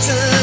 to